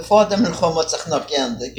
Before the Milchomot Zachnok ended,